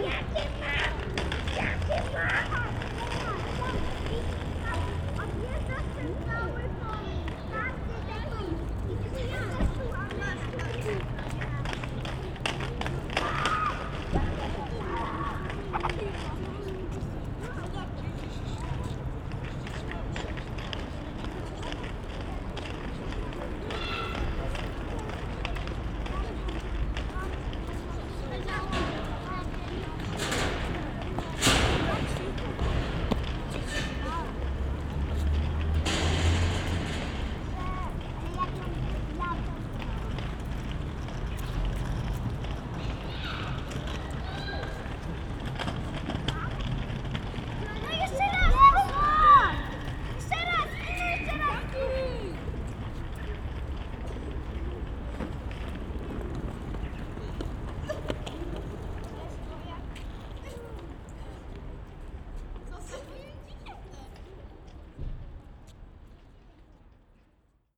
Yeah,